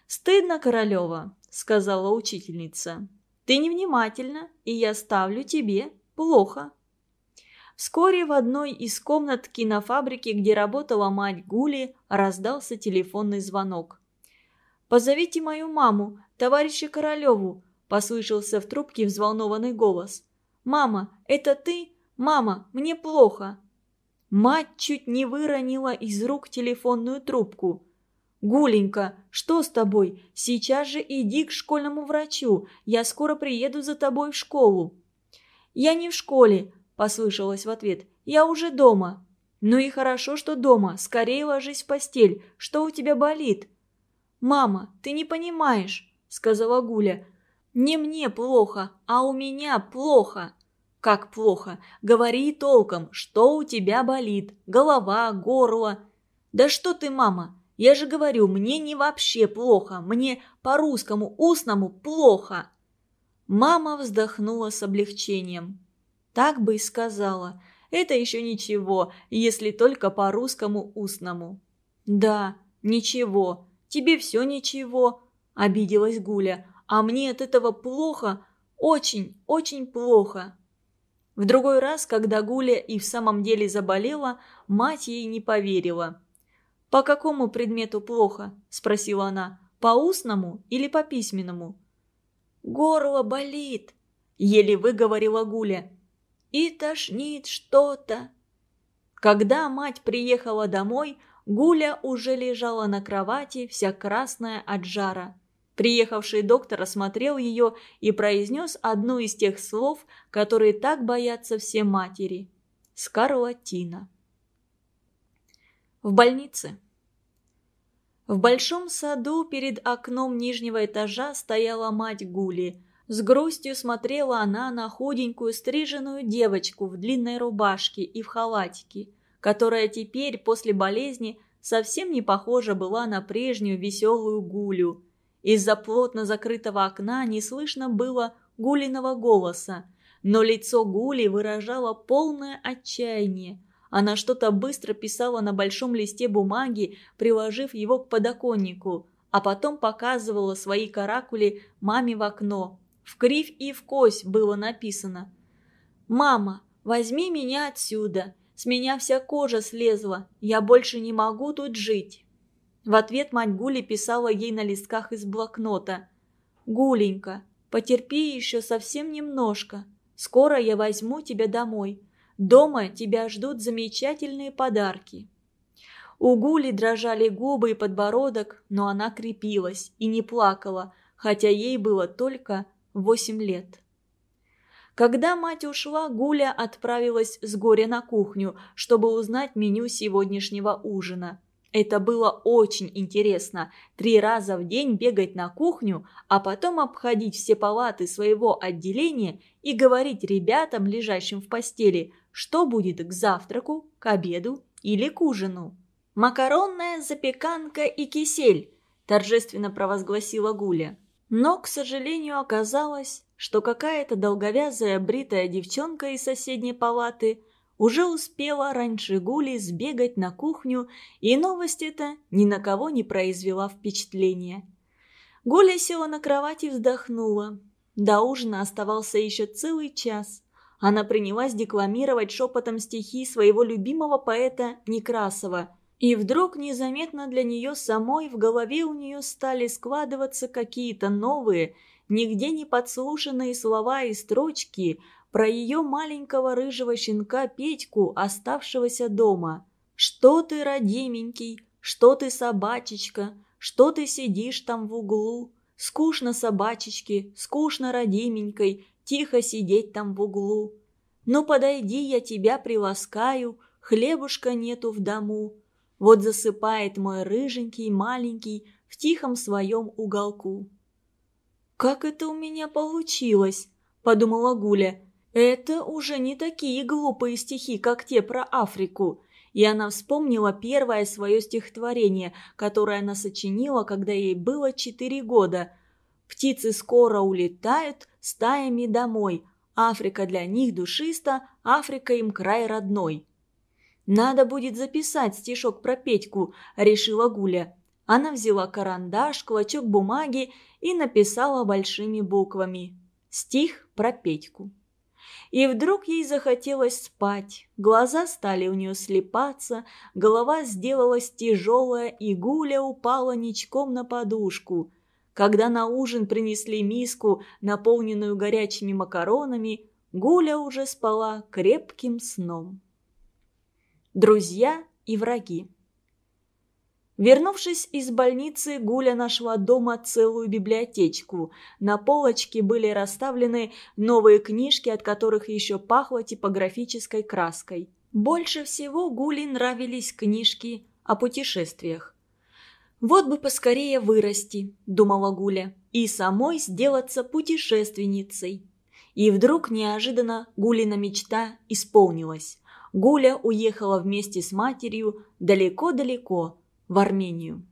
«Стыдно, Королева», – сказала учительница. «Ты невнимательна, и я ставлю тебе плохо». Вскоре в одной из комнат кинофабрики, где работала мать Гули, раздался телефонный звонок. «Позовите мою маму, товарища Королеву!» – послышался в трубке взволнованный голос. «Мама, это ты? Мама, мне плохо!» Мать чуть не выронила из рук телефонную трубку. «Гуленька, что с тобой? Сейчас же иди к школьному врачу. Я скоро приеду за тобой в школу». «Я не в школе», – послышалось в ответ. «Я уже дома». «Ну и хорошо, что дома. Скорее ложись в постель. Что у тебя болит?» «Мама, ты не понимаешь», — сказала Гуля. «Не мне плохо, а у меня плохо». «Как плохо? Говори толком, что у тебя болит? Голова, горло?» «Да что ты, мама? Я же говорю, мне не вообще плохо, мне по-русскому устному плохо». Мама вздохнула с облегчением. Так бы и сказала. Это еще ничего, если только по-русскому устному. Да, ничего. Тебе все ничего», – обиделась Гуля. «А мне от этого плохо, очень, очень плохо». В другой раз, когда Гуля и в самом деле заболела, мать ей не поверила. «По какому предмету плохо?» – спросила она. «По устному или по письменному?» «Горло болит», – еле выговорила Гуля. «И тошнит что-то». Когда мать приехала домой, Гуля уже лежала на кровати, вся красная от жара. Приехавший доктор осмотрел ее и произнес одно из тех слов, которые так боятся все матери. Скарлатина. В больнице. В большом саду перед окном нижнего этажа стояла мать Гули. С грустью смотрела она на худенькую стриженную девочку в длинной рубашке и в халатике – которая теперь после болезни совсем не похожа была на прежнюю веселую Гулю. Из-за плотно закрытого окна не слышно было Гулиного голоса, но лицо Гули выражало полное отчаяние. Она что-то быстро писала на большом листе бумаги, приложив его к подоконнику, а потом показывала свои каракули маме в окно. В кривь и в кось было написано «Мама, возьми меня отсюда. С меня вся кожа слезла, я больше не могу тут жить». В ответ мать Гули писала ей на листках из блокнота. «Гуленька, потерпи еще совсем немножко. Скоро я возьму тебя домой. Дома тебя ждут замечательные подарки». У Гули дрожали губы и подбородок, но она крепилась и не плакала, хотя ей было только восемь лет. Когда мать ушла, Гуля отправилась с горя на кухню, чтобы узнать меню сегодняшнего ужина. Это было очень интересно – три раза в день бегать на кухню, а потом обходить все палаты своего отделения и говорить ребятам, лежащим в постели, что будет к завтраку, к обеду или к ужину. «Макаронная запеканка и кисель», – торжественно провозгласила Гуля. Но, к сожалению, оказалось, что какая-то долговязая бритая девчонка из соседней палаты уже успела раньше Гули сбегать на кухню, и новость эта ни на кого не произвела впечатления. Гуля села на кровать и вздохнула. До ужина оставался еще целый час. Она принялась декламировать шепотом стихи своего любимого поэта Некрасова – и вдруг незаметно для нее самой в голове у нее стали складываться какие-то новые, нигде не подслушанные слова и строчки про ее маленького рыжего щенка Петьку, оставшегося дома. «Что ты, родименький, что ты, собачечка, что ты сидишь там в углу? Скучно собачечке, скучно родименькой, тихо сидеть там в углу. Ну подойди, я тебя приласкаю, хлебушка нету в дому, вот засыпает мой рыженький маленький в тихом своем уголку. «Как это у меня получилось?» – подумала Гуля. «Это уже не такие глупые стихи, как те про Африку». И она вспомнила первое свое стихотворение, которое она сочинила, когда ей было четыре года. «Птицы скоро улетают стаями домой. Африка для них душиста, Африка им край родной». «Надо будет записать стишок про Петьку», – решила Гуля. Она взяла карандаш, клочок бумаги и написала большими буквами. Стих про Петьку. И вдруг ей захотелось спать. Глаза стали у нее слепаться, голова сделалась тяжелая, и Гуля упала ничком на подушку. Когда на ужин принесли миску, наполненную горячими макаронами, Гуля уже спала крепким сном. Друзья и враги. Вернувшись из больницы, Гуля нашла дома целую библиотечку. На полочке были расставлены новые книжки, от которых еще пахло типографической краской. Больше всего Гуле нравились книжки о путешествиях. «Вот бы поскорее вырасти», – думала Гуля, – «и самой сделаться путешественницей». И вдруг неожиданно Гулина мечта исполнилась. Гуля уехала вместе с матерью далеко-далеко, в Армению.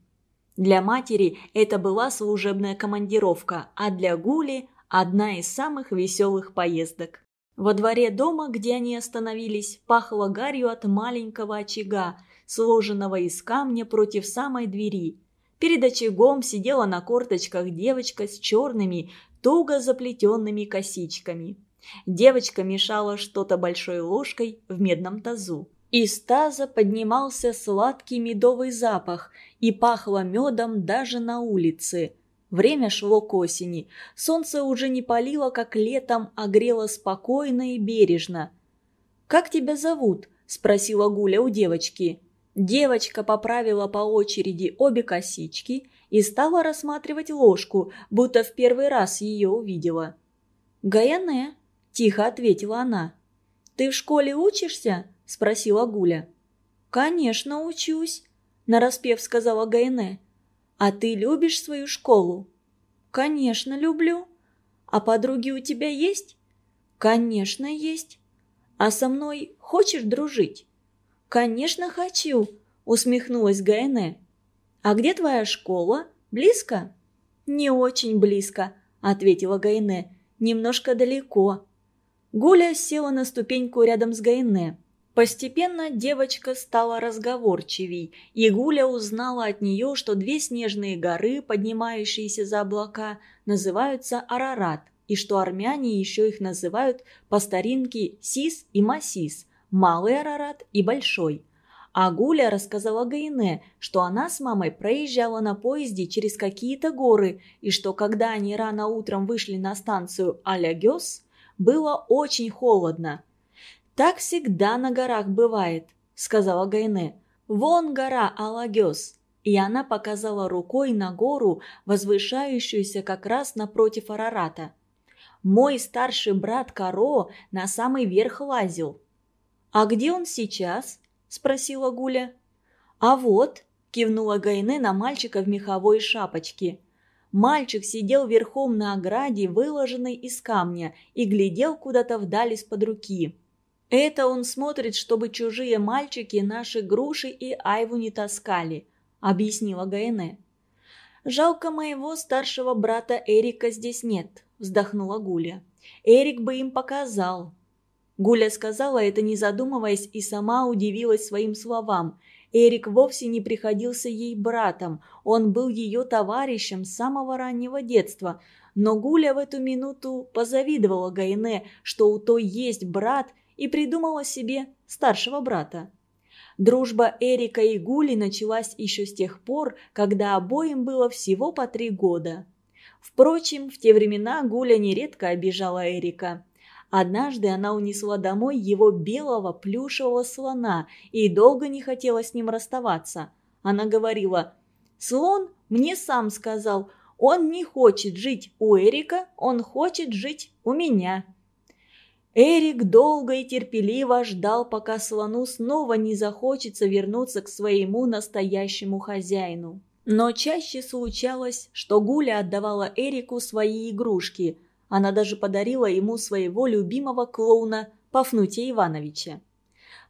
Для матери это была служебная командировка, а для Гули – одна из самых веселых поездок. Во дворе дома, где они остановились, пахло гарью от маленького очага, сложенного из камня против самой двери. Перед очагом сидела на корточках девочка с черными, туго заплетенными косичками. Девочка мешала что-то большой ложкой в медном тазу. Из таза поднимался сладкий медовый запах и пахло медом даже на улице. Время шло к осени. Солнце уже не палило, как летом, а грело спокойно и бережно. «Как тебя зовут?» – спросила Гуля у девочки. Девочка поправила по очереди обе косички и стала рассматривать ложку, будто в первый раз ее увидела. «Гаяне», – тихо ответила она. «Ты в школе учишься?» – спросила Гуля. «Конечно, учусь», – нараспев сказала Гайне. «А ты любишь свою школу?» «Конечно, люблю». «А подруги у тебя есть?» «Конечно, есть». «А со мной хочешь дружить?» «Конечно, хочу», – усмехнулась Гайне. «А где твоя школа? Близко?» «Не очень близко», – ответила Гайне. «Немножко далеко». Гуля села на ступеньку рядом с Гайне. Постепенно девочка стала разговорчивей, и Гуля узнала от нее, что две снежные горы, поднимающиеся за облака, называются Арарат, и что армяне еще их называют по старинке Сис и Масис, Малый Арарат и Большой. А Гуля рассказала Гайне, что она с мамой проезжала на поезде через какие-то горы, и что когда они рано утром вышли на станцию Алягёс, было очень холодно. «Так всегда на горах бывает», — сказала Гайне. «Вон гора Алагёс». И она показала рукой на гору, возвышающуюся как раз напротив Арарата. «Мой старший брат Каро на самый верх лазил». «А где он сейчас?» – спросила Гуля. «А вот», – кивнула Гайне на мальчика в меховой шапочке. Мальчик сидел верхом на ограде, выложенной из камня, и глядел куда-то вдаль из-под руки. Это он смотрит, чтобы чужие мальчики наши груши и айву не таскали», — объяснила Гаэне. «Жалко моего старшего брата Эрика здесь нет», — вздохнула Гуля. «Эрик бы им показал». Гуля сказала это, не задумываясь, и сама удивилась своим словам. Эрик вовсе не приходился ей братом, он был ее товарищем с самого раннего детства. Но Гуля в эту минуту позавидовала Гайне, что у той есть брат – и придумала себе старшего брата. Дружба Эрика и Гули началась еще с тех пор, когда обоим было всего по три года. Впрочем, в те времена Гуля нередко обижала Эрика. Однажды она унесла домой его белого плюшевого слона и долго не хотела с ним расставаться. Она говорила, «Слон мне сам сказал, он не хочет жить у Эрика, он хочет жить у меня». Эрик долго и терпеливо ждал, пока слону снова не захочется вернуться к своему настоящему хозяину. Но чаще случалось, что Гуля отдавала Эрику свои игрушки. Она даже подарила ему своего любимого клоуна Пафнутия Ивановича.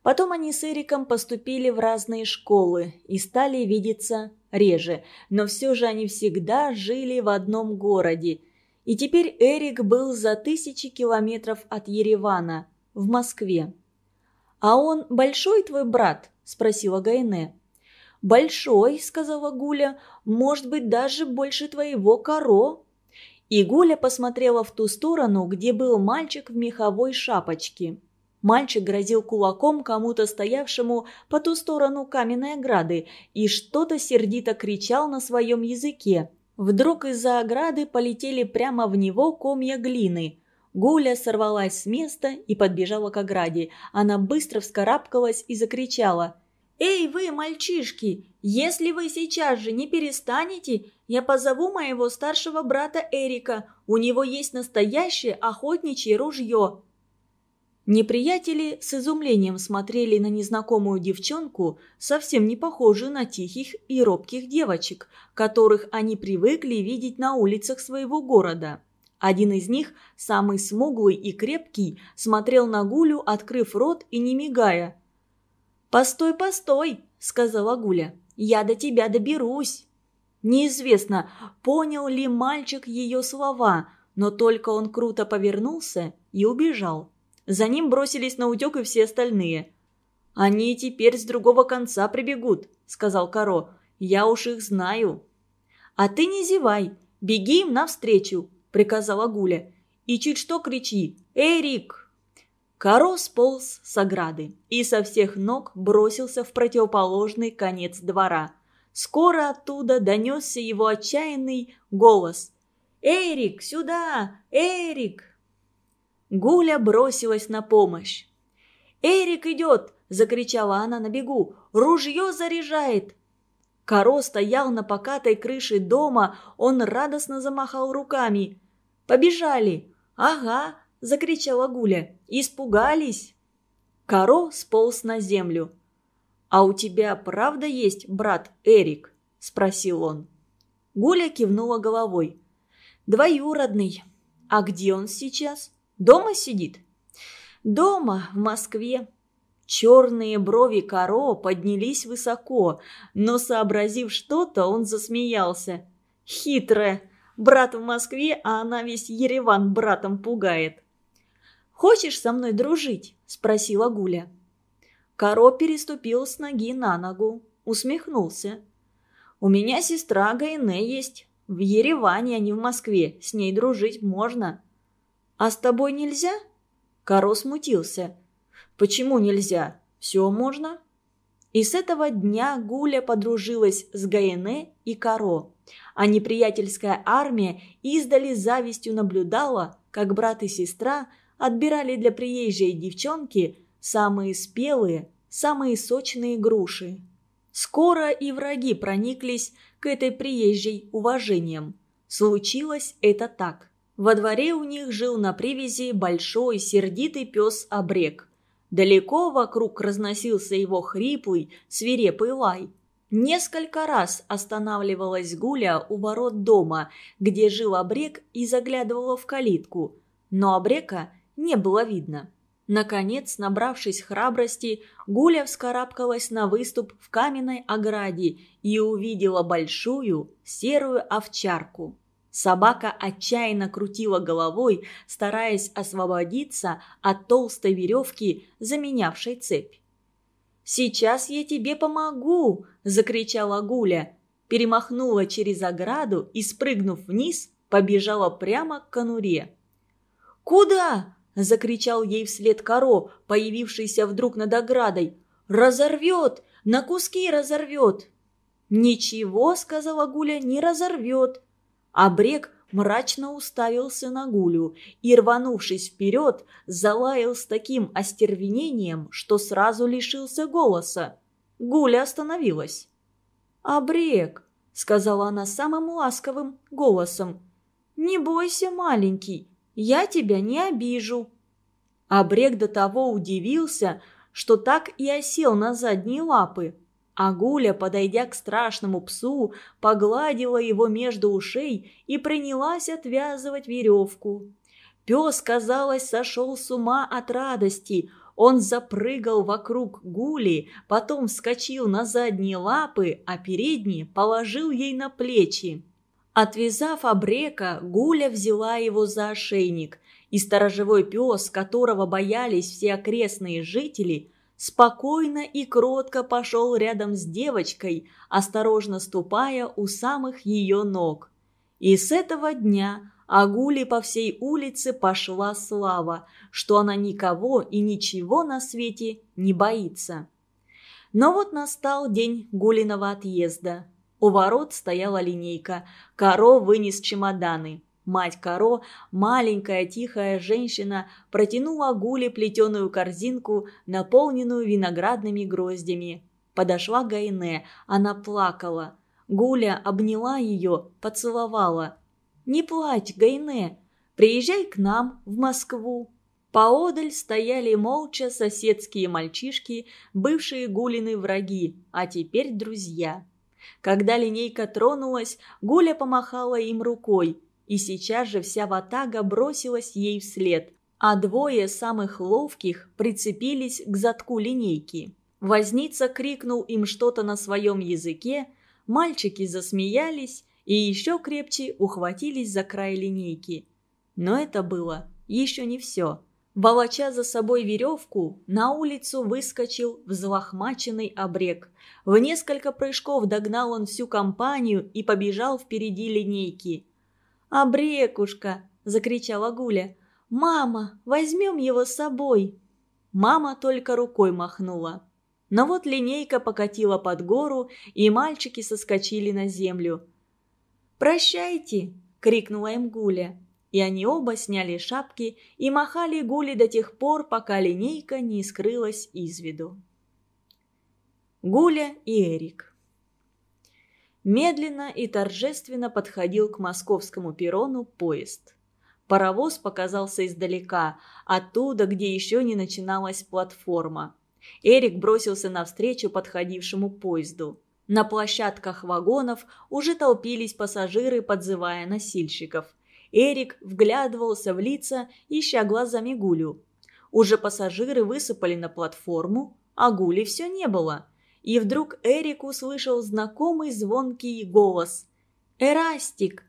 Потом они с Эриком поступили в разные школы и стали видеться реже, но все же они всегда жили в одном городе – и теперь Эрик был за тысячи километров от Еревана, в Москве. «А он большой твой брат?» – спросила Гайне. «Большой», – сказала Гуля, – «может быть, даже больше твоего коро». И Гуля посмотрела в ту сторону, где был мальчик в меховой шапочке. Мальчик грозил кулаком кому-то стоявшему по ту сторону каменной ограды и что-то сердито кричал на своем языке – Вдруг из-за ограды полетели прямо в него комья глины. Гуля сорвалась с места и подбежала к ограде. Она быстро вскарабкалась и закричала. «Эй, вы, мальчишки, если вы сейчас же не перестанете, я позову моего старшего брата Эрика. У него есть настоящее охотничье ружье». Неприятели с изумлением смотрели на незнакомую девчонку, совсем не похожую на тихих и робких девочек, которых они привыкли видеть на улицах своего города. Один из них, самый смуглый и крепкий, смотрел на Гулю, открыв рот и не мигая. «Постой, постой!» – сказала Гуля. «Я до тебя доберусь!» Неизвестно, понял ли мальчик ее слова, но только он круто повернулся и убежал. За ним бросились на утек и все остальные. «Они теперь с другого конца прибегут», — сказал Каро. «Я уж их знаю». «А ты не зевай, беги им навстречу», — приказала Гуля. «И чуть что кричи «Эрик!». Каро сполз с ограды и со всех ног бросился в противоположный конец двора. Скоро оттуда донесся его отчаянный голос. «Эрик, сюда! Эрик!» Гуля бросилась на помощь. «Эрик идет!» – закричала она на бегу. «Ружье заряжает!» Каро стоял на покатой крыше дома, он радостно замахал руками. «Побежали!» «Ага!» – закричала Гуля. «Испугались!» Каро сполз на землю. «А у тебя правда есть брат Эрик?» – спросил он. Гуля кивнула головой. «Двоюродный. А где он сейчас?» Дома сидит?» «Дома, в Москве». Черные брови Каро поднялись высоко, но, сообразив что-то, он засмеялся. «Хитрая! Брат в Москве, а она весь Ереван братом пугает». «Хочешь со мной дружить?» – спросила Гуля. Каро переступил с ноги на ногу, усмехнулся. «У меня сестра Гайне есть. В Ереване, а не в Москве. С ней дружить можно». «А с тобой нельзя?» Каро смутился. «Почему нельзя? Все можно?» И с этого дня Гуля подружилась с Гаене и Каро, а неприятельская армия издали завистью наблюдала, как брат и сестра отбирали для приезжей девчонки самые спелые, самые сочные груши. Скоро и враги прониклись к этой приезжей уважением. Случилось это так. Во дворе у них жил на привязи большой сердитый пес Обрек. Далеко вокруг разносился его хриплый, свирепый лай. Несколько раз останавливалась Гуля у ворот дома, где жил Обрек и заглядывала в калитку. Но Обрека не было видно. Наконец, набравшись храбрости, Гуля вскарабкалась на выступ в каменной ограде и увидела большую серую овчарку. Собака отчаянно крутила головой, стараясь освободиться от толстой веревки, заменявшей цепь. «Сейчас я тебе помогу!» – закричала Гуля. Перемахнула через ограду и, спрыгнув вниз, побежала прямо к конуре. «Куда?» – закричал ей вслед коро, появившийся вдруг над оградой. «Разорвет! На куски разорвет!» «Ничего», – сказала Гуля, – «не разорвет». А мрачно уставился на Гулю и, рванувшись вперед, залаял с таким остервенением, что сразу лишился голоса. Гуля остановилась. «Абрек», — сказала она самым ласковым голосом, — «не бойся, маленький, я тебя не обижу». Абрек до того удивился, что так и осел на задние лапы. А Гуля, подойдя к страшному псу, погладила его между ушей и принялась отвязывать веревку. Пес, казалось, сошел с ума от радости. Он запрыгал вокруг Гули, потом вскочил на задние лапы, а передние положил ей на плечи. Отвязав обрека, Гуля взяла его за ошейник, и сторожевой пес, которого боялись все окрестные жители, спокойно и кротко пошел рядом с девочкой, осторожно ступая у самых ее ног. И с этого дня Агули по всей улице пошла слава, что она никого и ничего на свете не боится. Но вот настал день Гулиного отъезда. У ворот стояла линейка, Каро вынес чемоданы. Мать Каро, маленькая тихая женщина, протянула Гуле плетеную корзинку, наполненную виноградными гроздями. Подошла Гайне, она плакала. Гуля обняла ее, поцеловала. «Не плачь, Гайне, приезжай к нам, в Москву». Поодаль стояли молча соседские мальчишки, бывшие Гулины враги, а теперь друзья. Когда линейка тронулась, Гуля помахала им рукой, и сейчас же вся ватага бросилась ей вслед, а двое самых ловких прицепились к затку линейки. Возница крикнул им что-то на своем языке, мальчики засмеялись и еще крепче ухватились за край линейки. Но это было еще не все. Волоча за собой веревку, на улицу выскочил взлохмаченный обрек. В несколько прыжков догнал он всю компанию и побежал впереди линейки. «Обрекушка!» – закричала Гуля. «Мама, возьмем его с собой!» Мама только рукой махнула. Но вот линейка покатила под гору, и мальчики соскочили на землю. «Прощайте!» – крикнула им Гуля. И они оба сняли шапки и махали Гуле до тех пор, пока линейка не скрылась из виду. Гуля и Эрик Медленно и торжественно подходил к московскому перрону поезд. Паровоз показался издалека, оттуда, где еще не начиналась платформа. Эрик бросился навстречу подходившему поезду. На площадках вагонов уже толпились пассажиры, подзывая носильщиков. Эрик вглядывался в лица, ища глазами Гулю. Уже пассажиры высыпали на платформу, а Гули все не было – и вдруг Эрик услышал знакомый звонкий голос. «Эрастик!»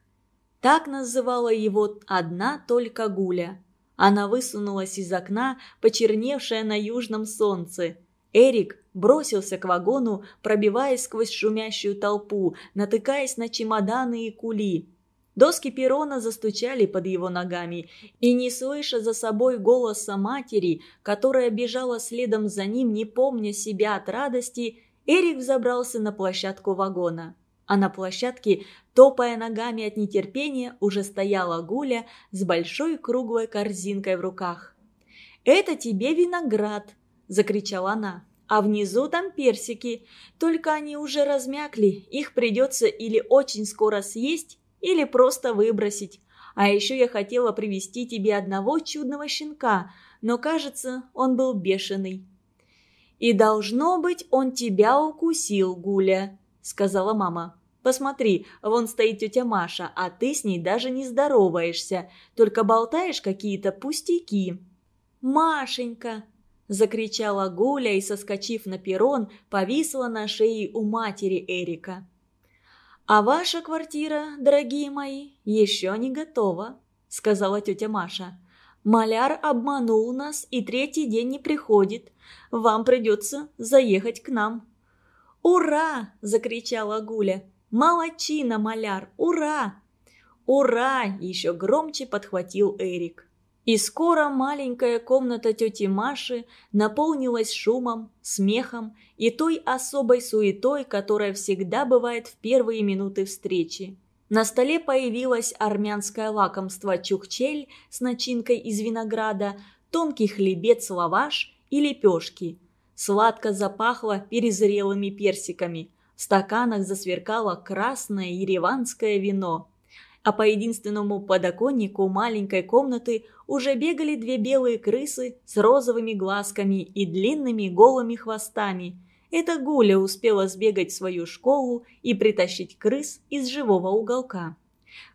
Так называла его одна только Гуля. Она высунулась из окна, почерневшая на южном солнце. Эрик бросился к вагону, пробиваясь сквозь шумящую толпу, натыкаясь на чемоданы и кули. Доски перрона застучали под его ногами, и, не слыша за собой голоса матери, которая бежала следом за ним, не помня себя от радости, Эрик взобрался на площадку вагона. А на площадке, топая ногами от нетерпения, уже стояла Гуля с большой круглой корзинкой в руках. «Это тебе виноград», – закричала она. «А внизу там персики. Только они уже размякли. Их придется или очень скоро съесть, или просто выбросить. А еще я хотела привести тебе одного чудного щенка, но, кажется, он был бешеный». «И должно быть, он тебя укусил, Гуля», — сказала мама. «Посмотри, вон стоит тетя Маша, а ты с ней даже не здороваешься, только болтаешь какие-то пустяки». «Машенька!» – закричала Гуля и, соскочив на перрон, повисла на шее у матери Эрика. «А ваша квартира, дорогие мои, еще не готова», – сказала тетя Маша. «Маляр обманул нас и третий день не приходит. Вам придется заехать к нам». «Ура!» – закричала Гуля. «Молодчина, маляр! Ура!» «Ура!» – еще громче подхватил Эрик. И скоро маленькая комната тети Маши наполнилась шумом, смехом и той особой суетой, которая всегда бывает в первые минуты встречи. На столе появилось армянское лакомство чухчель с начинкой из винограда, тонкий хлебец-лаваш и лепешки. Сладко запахло перезрелыми персиками. В стаканах засверкало красное ереванское вино – а по единственному подоконнику маленькой комнаты уже бегали две белые крысы с розовыми глазками и длинными голыми хвостами. Эта Гуля успела сбегать в свою школу и притащить крыс из живого уголка.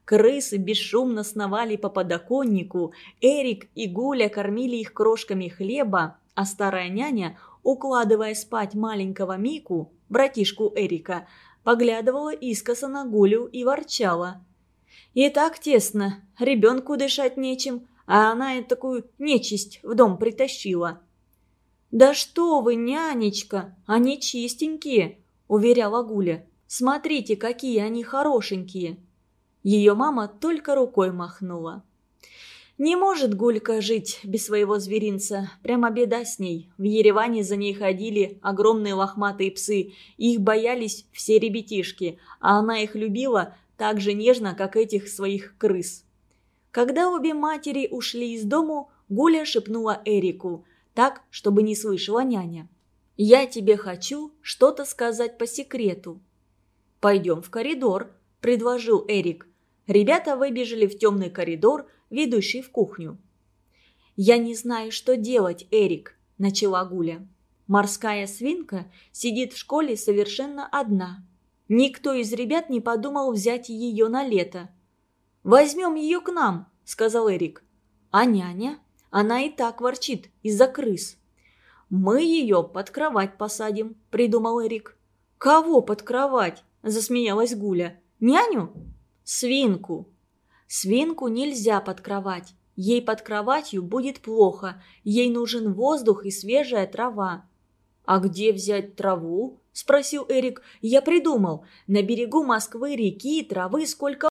Крысы бесшумно сновали по подоконнику, Эрик и Гуля кормили их крошками хлеба, а старая няня, укладывая спать маленького Мику, братишку Эрика, поглядывала искоса на Гулю и ворчала – и так тесно, ребенку дышать нечем, а она и такую нечисть в дом притащила. «Да что вы, нянечка, они чистенькие», – уверяла Гуля. «Смотрите, какие они хорошенькие». Ее мама только рукой махнула. Не может Гулька жить без своего зверинца, прямо беда с ней. В Ереване за ней ходили огромные лохматые псы, их боялись все ребятишки, а она их любила так же нежно, как этих своих крыс. Когда обе матери ушли из дому, Гуля шепнула Эрику, так, чтобы не слышала няня. «Я тебе хочу что-то сказать по секрету». «Пойдем в коридор», – предложил Эрик. Ребята выбежали в темный коридор, ведущий в кухню. «Я не знаю, что делать, Эрик», – начала Гуля. «Морская свинка сидит в школе совершенно одна. Никто из ребят не подумал взять ее на лето. «Возьмем ее к нам», — сказал Эрик. «А няня? Она и так ворчит из-за крыс». «Мы ее под кровать посадим», — придумал Эрик. «Кого под кровать?» – засмеялась Гуля. «Няню?» «Свинку». «Свинку нельзя под кровать. Ей под кроватью будет плохо. Ей нужен воздух и свежая трава». «А где взять траву?» – спросил Эрик. «Я придумал. На берегу Москвы реки травы сколько